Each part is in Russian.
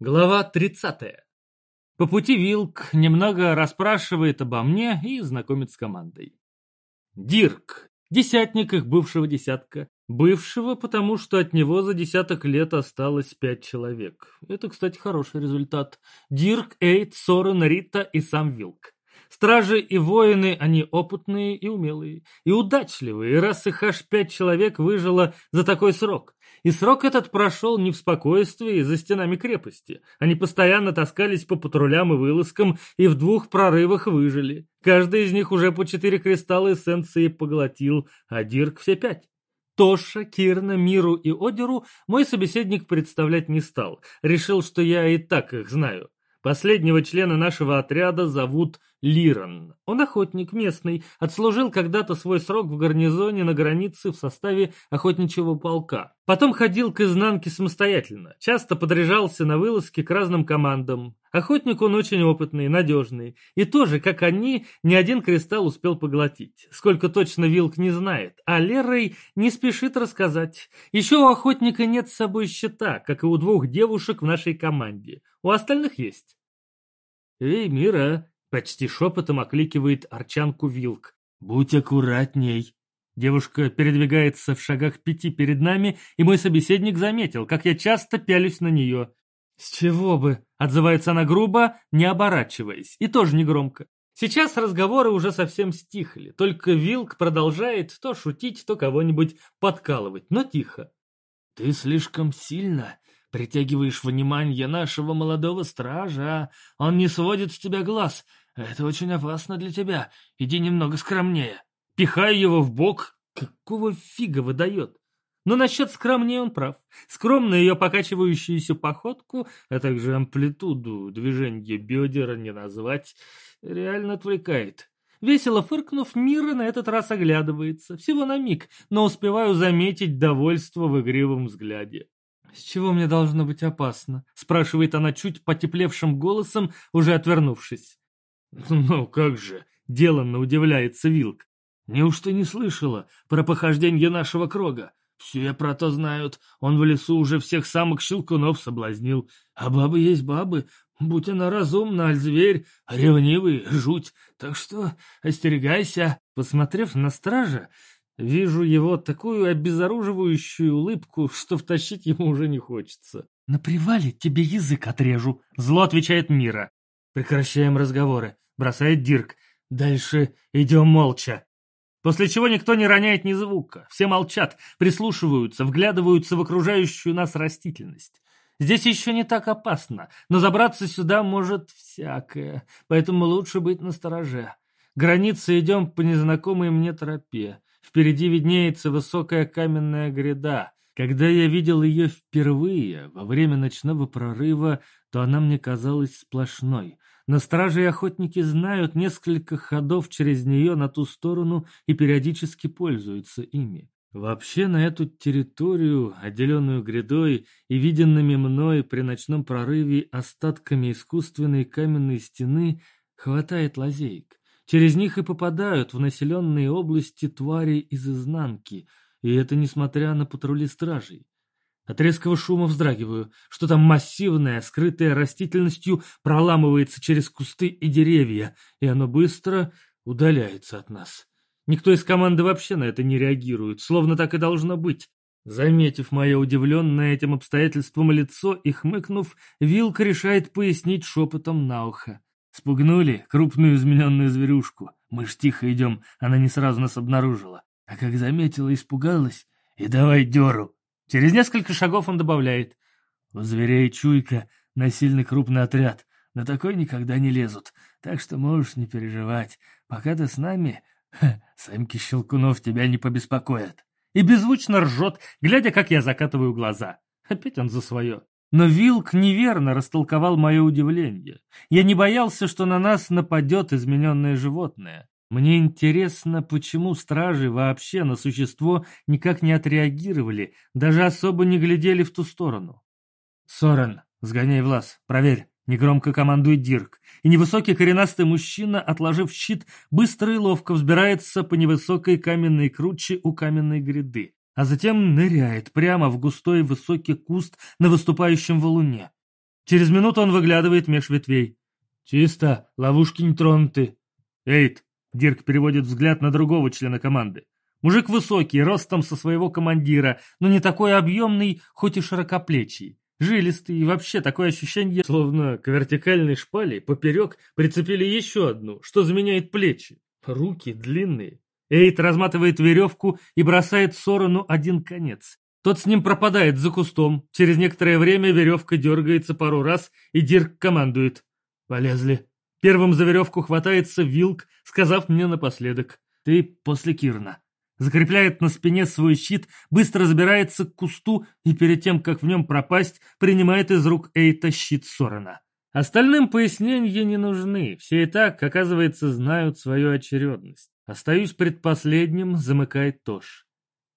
Глава 30. По пути Вилк немного расспрашивает обо мне и знакомит с командой. Дирк, десятник их бывшего десятка. Бывшего, потому что от него за десяток лет осталось пять человек. Это, кстати, хороший результат. Дирк, Эйд, Сорен, Рита и сам Вилк. Стражи и воины, они опытные и умелые, и удачливые, раз их аж пять человек выжило за такой срок. И срок этот прошел не в спокойствии за стенами крепости. Они постоянно таскались по патрулям и вылазкам, и в двух прорывах выжили. Каждый из них уже по четыре кристалла эссенции поглотил, а Дирк все пять. Тоша, Кирна, Миру и Одеру мой собеседник представлять не стал. Решил, что я и так их знаю. Последнего члена нашего отряда зовут Лирон. Он охотник местный, отслужил когда-то свой срок в гарнизоне на границе в составе охотничьего полка. Потом ходил к изнанке самостоятельно, часто подряжался на вылазки к разным командам. Охотник он очень опытный, надежный. И тоже, как они, ни один кристалл успел поглотить. Сколько точно Вилк не знает, а Лерой не спешит рассказать. Еще у охотника нет с собой щита, как и у двух девушек в нашей команде. У остальных есть. «Эй, Мира!» — почти шепотом окликивает арчанку Вилк. «Будь аккуратней!» Девушка передвигается в шагах пяти перед нами, и мой собеседник заметил, как я часто пялюсь на нее. «С чего бы?» — отзывается она грубо, не оборачиваясь, и тоже негромко. Сейчас разговоры уже совсем стихли, только Вилк продолжает то шутить, то кого-нибудь подкалывать, но тихо. «Ты слишком сильно Притягиваешь внимание нашего молодого стража, он не сводит с тебя глаз. Это очень опасно для тебя. Иди немного скромнее. Пихай его в бок. Какого фига выдает? Но насчет скромнее он прав. Скромно ее покачивающуюся походку, а также амплитуду движения бедера не назвать, реально отвлекает. Весело фыркнув, Мира на этот раз оглядывается. Всего на миг, но успеваю заметить довольство в игривом взгляде. «С чего мне должно быть опасно?» — спрашивает она чуть потеплевшим голосом, уже отвернувшись. «Ну как же!» — деланно удивляется Вилк. «Неужто не слышала про похождение нашего Крога? Все про то знают. Он в лесу уже всех самых щелкунов соблазнил. А бабы есть бабы. Будь она разумна, аль зверь, ревнивый, жуть. Так что остерегайся». Посмотрев на стража, Вижу его такую обезоруживающую улыбку, что втащить ему уже не хочется. «На привале тебе язык отрежу», — зло отвечает Мира. «Прекращаем разговоры», — бросает Дирк. «Дальше идем молча». После чего никто не роняет ни звука. Все молчат, прислушиваются, вглядываются в окружающую нас растительность. Здесь еще не так опасно, но забраться сюда может всякое, поэтому лучше быть настороже. Границы идем по незнакомой мне тропе. Впереди виднеется высокая каменная гряда. Когда я видел ее впервые, во время ночного прорыва, то она мне казалась сплошной. Но стражи и охотники знают несколько ходов через нее на ту сторону и периодически пользуются ими. Вообще на эту территорию, отделенную грядой и виденными мной при ночном прорыве остатками искусственной каменной стены, хватает лазеек. Через них и попадают в населенные области твари из изнанки, и это несмотря на патрули стражей. От резкого шума вздрагиваю. Что-то массивное, скрытое растительностью, проламывается через кусты и деревья, и оно быстро удаляется от нас. Никто из команды вообще на это не реагирует, словно так и должно быть. Заметив мое удивленное этим обстоятельством лицо и хмыкнув, Вилка решает пояснить шепотом на ухо. Спугнули крупную измененную зверюшку. Мы ж тихо идем, она не сразу нас обнаружила. А как заметила, испугалась. И давай деру. Через несколько шагов он добавляет. У зверей чуйка на сильный крупный отряд. На такой никогда не лезут. Так что можешь не переживать. Пока ты с нами, ха, самки щелкунов тебя не побеспокоят. И беззвучно ржет, глядя, как я закатываю глаза. Опять он за свое. Но Вилк неверно растолковал мое удивление. Я не боялся, что на нас нападет измененное животное. Мне интересно, почему стражи вообще на существо никак не отреагировали, даже особо не глядели в ту сторону. «Сорен, сгоняй в лаз, проверь», — негромко командует Дирк. И невысокий коренастый мужчина, отложив щит, быстро и ловко взбирается по невысокой каменной круче у каменной гряды а затем ныряет прямо в густой высокий куст на выступающем валуне. Через минуту он выглядывает меж ветвей. «Чисто, ловушки не тронуты». «Эйт!» — Дирк переводит взгляд на другого члена команды. Мужик высокий, ростом со своего командира, но не такой объемный, хоть и широкоплечий. Жилистый и вообще такое ощущение, словно к вертикальной шпале поперек прицепили еще одну, что заменяет плечи. Руки длинные. Эйт разматывает веревку и бросает в сторону один конец. Тот с ним пропадает за кустом. Через некоторое время веревка дергается пару раз, и Дирк командует. «Полезли». Первым за веревку хватается Вилк, сказав мне напоследок. «Ты после Кирна». Закрепляет на спине свой щит, быстро забирается к кусту и перед тем, как в нем пропасть, принимает из рук Эйта щит Сорена. Остальным пояснения не нужны, все и так, оказывается, знают свою очередность. Остаюсь предпоследним, замыкает Тош.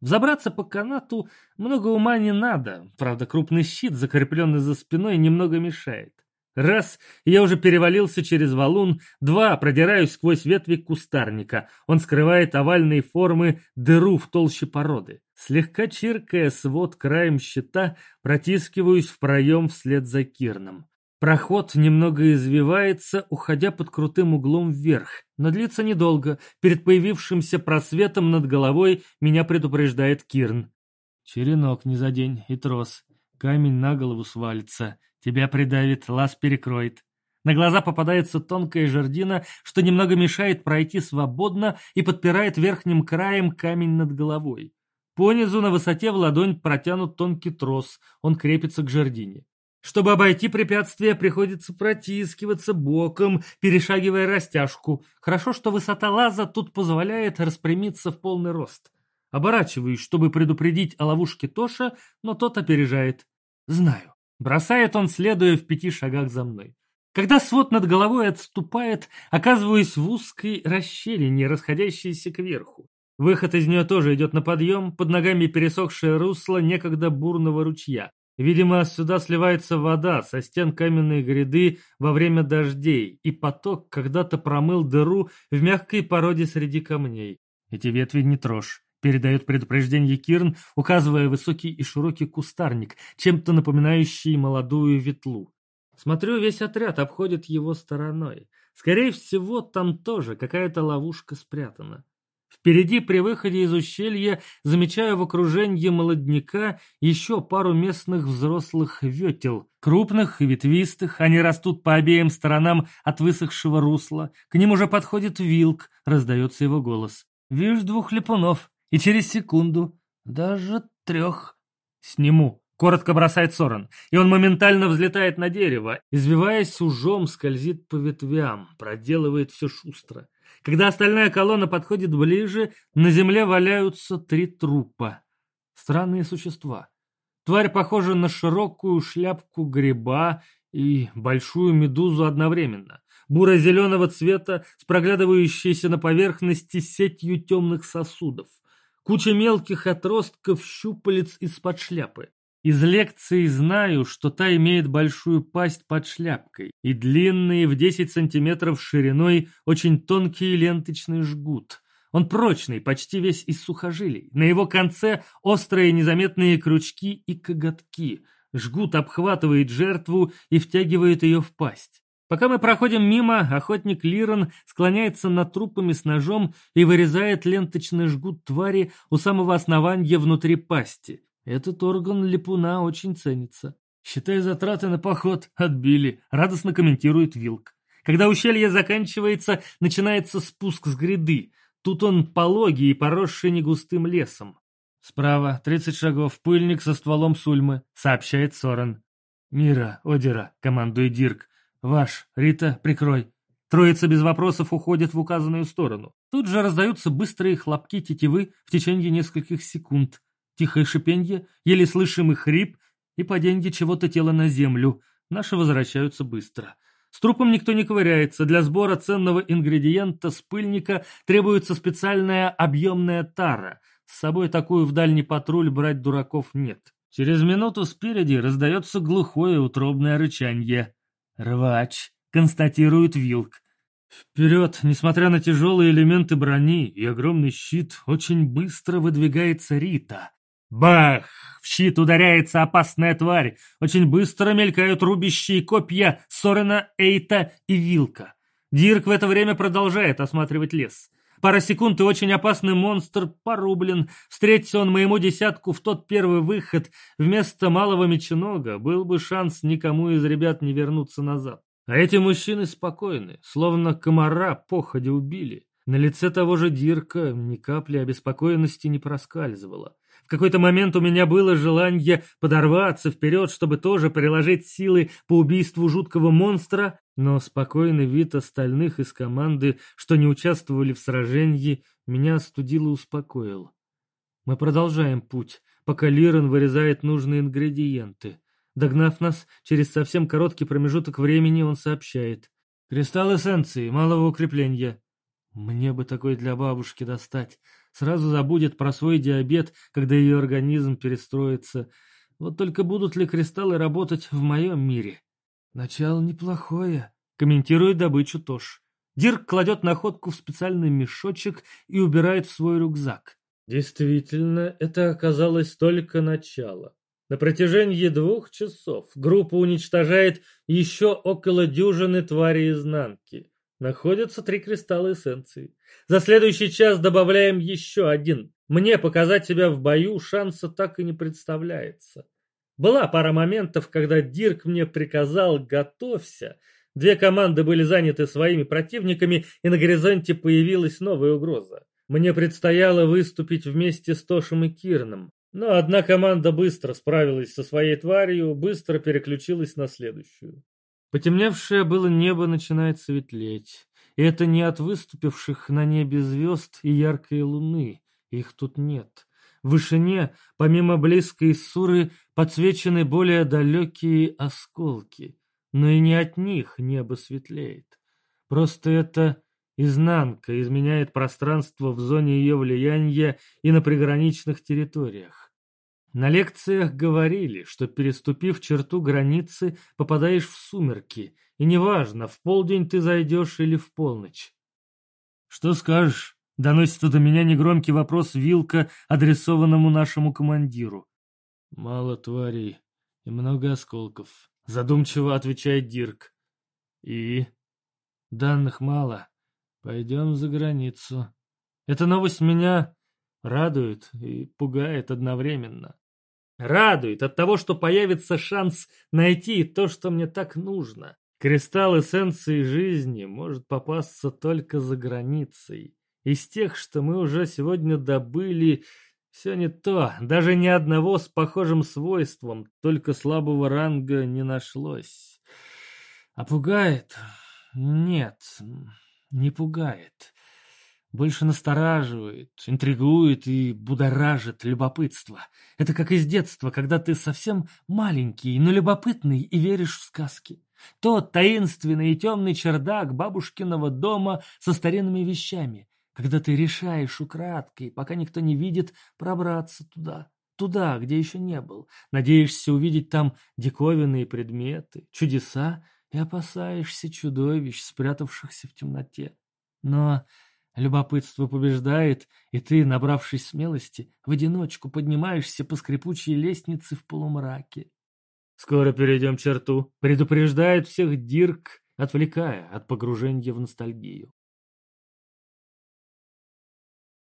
Взобраться по канату много ума не надо, правда крупный щит, закрепленный за спиной, немного мешает. Раз, я уже перевалился через валун, два, продираюсь сквозь ветви кустарника. Он скрывает овальные формы дыру в толще породы. Слегка чиркая свод краем щита, протискиваюсь в проем вслед за Кирном. Проход немного извивается, уходя под крутым углом вверх, но длится недолго. Перед появившимся просветом над головой меня предупреждает Кирн. «Черенок не задень и трос. Камень на голову свалится. Тебя придавит, лаз перекроет». На глаза попадается тонкая жердина, что немного мешает пройти свободно и подпирает верхним краем камень над головой. Понизу на высоте в ладонь протянут тонкий трос, он крепится к жердине. Чтобы обойти препятствие, приходится протискиваться боком, перешагивая растяжку. Хорошо, что высота лаза тут позволяет распрямиться в полный рост. Оборачиваюсь, чтобы предупредить о ловушке Тоша, но тот опережает. Знаю. Бросает он, следуя в пяти шагах за мной. Когда свод над головой отступает, оказываюсь в узкой расщелине, расходящейся кверху. Выход из нее тоже идет на подъем, под ногами пересохшее русло некогда бурного ручья. Видимо, сюда сливается вода со стен каменной гряды во время дождей, и поток когда-то промыл дыру в мягкой породе среди камней. Эти ветви не трожь. Передает предупреждение Кирн, указывая высокий и широкий кустарник, чем-то напоминающий молодую ветлу. Смотрю, весь отряд обходит его стороной. Скорее всего, там тоже какая-то ловушка спрятана. Впереди при выходе из ущелья замечаю в окружении молодняка еще пару местных взрослых ветел, крупных и ветвистых, они растут по обеим сторонам от высохшего русла. К ним уже подходит вилк, раздается его голос. «Вижу двух липунов, и через секунду, даже трех, сниму». Коротко бросает Сорен, и он моментально взлетает на дерево, извиваясь ужом, скользит по ветвям, проделывает все шустро. Когда остальная колонна подходит ближе, на земле валяются три трупа. Странные существа. Тварь похожа на широкую шляпку гриба и большую медузу одновременно. Буро-зеленого цвета с проглядывающейся на поверхности сетью темных сосудов. Куча мелких отростков щупалец из-под шляпы. Из лекции знаю, что та имеет большую пасть под шляпкой и длинный в 10 сантиметров шириной очень тонкий ленточный жгут. Он прочный, почти весь из сухожилий. На его конце острые незаметные крючки и коготки. Жгут обхватывает жертву и втягивает ее в пасть. Пока мы проходим мимо, охотник Лирон склоняется над трупами с ножом и вырезает ленточный жгут твари у самого основания внутри пасти. Этот орган липуна очень ценится. Считай затраты на поход, отбили, радостно комментирует Вилк. Когда ущелье заканчивается, начинается спуск с гряды. Тут он пологий и поросший негустым лесом. Справа, 30 шагов, пыльник со стволом сульмы, сообщает Сорен. Мира, Одера, командует Дирк. Ваш, Рита, прикрой. Троица без вопросов уходит в указанную сторону. Тут же раздаются быстрые хлопки тетивы в течение нескольких секунд тихое шипенье, еле слышимый хрип и паденье чего-то тела на землю. Наши возвращаются быстро. С трупом никто не ковыряется. Для сбора ценного ингредиента с пыльника требуется специальная объемная тара. С собой такую в дальний патруль брать дураков нет. Через минуту спереди раздается глухое утробное рычанье. «Рвач», — констатирует Вилк. Вперед, несмотря на тяжелые элементы брони и огромный щит, очень быстро выдвигается Рита. Бах! В щит ударяется опасная тварь. Очень быстро мелькают рубящие копья Сорена, Эйта и Вилка. Дирк в это время продолжает осматривать лес. Пара секунд и очень опасный монстр порублен. Встретится он моему десятку в тот первый выход. Вместо малого меченога был бы шанс никому из ребят не вернуться назад. А эти мужчины спокойны, словно комара походя убили. На лице того же Дирка ни капли обеспокоенности не проскальзывало. В какой-то момент у меня было желание подорваться вперед, чтобы тоже приложить силы по убийству жуткого монстра, но спокойный вид остальных из команды, что не участвовали в сражении, меня остудил и успокоил. Мы продолжаем путь, пока Лирен вырезает нужные ингредиенты. Догнав нас, через совсем короткий промежуток времени он сообщает. «Кристалл эссенции, малого укрепления. Мне бы такой для бабушки достать. Сразу забудет про свой диабет, когда ее организм перестроится. Вот только будут ли кристаллы работать в моем мире? Начало неплохое, комментирует добычу Тош. Дирк кладет находку в специальный мешочек и убирает в свой рюкзак. Действительно, это оказалось только начало. На протяжении двух часов группа уничтожает еще около дюжины тварей изнанки. Находятся три кристалла эссенции. За следующий час добавляем еще один. Мне показать себя в бою шанса так и не представляется. Была пара моментов, когда Дирк мне приказал «готовься». Две команды были заняты своими противниками, и на горизонте появилась новая угроза. Мне предстояло выступить вместе с Тошем и Кирном. Но одна команда быстро справилась со своей тварью, быстро переключилась на следующую. Потемневшее было небо начинает светлеть. И это не от выступивших на небе звезд и яркой луны. Их тут нет. В вышине, помимо близкой Суры, подсвечены более далекие осколки. Но и не от них небо светлеет. Просто это изнанка изменяет пространство в зоне ее влияния и на приграничных территориях. На лекциях говорили, что переступив черту границы, попадаешь в сумерки, и неважно, в полдень ты зайдешь или в полночь. «Что скажешь?» — доносится до меня негромкий вопрос Вилка, адресованному нашему командиру. «Мало тварей и много осколков», — задумчиво отвечает Дирк. «И?» «Данных мало. Пойдем за границу». Эта новость меня радует и пугает одновременно. Радует от того, что появится шанс найти то, что мне так нужно. Кристалл эссенции жизни может попасться только за границей. Из тех, что мы уже сегодня добыли, все не то. Даже ни одного с похожим свойством, только слабого ранга не нашлось. А пугает? Нет, не пугает больше настораживает, интригует и будоражит любопытство. Это как из детства, когда ты совсем маленький, но любопытный и веришь в сказки. Тот таинственный и темный чердак бабушкиного дома со старинными вещами, когда ты решаешь украдкой, пока никто не видит, пробраться туда, туда, где еще не был. Надеешься увидеть там диковинные предметы, чудеса и опасаешься чудовищ, спрятавшихся в темноте. Но Любопытство побеждает, и ты, набравшись смелости, в одиночку поднимаешься по скрипучей лестнице в полумраке. Скоро перейдем черту, предупреждает всех Дирк, отвлекая от погружения в ностальгию.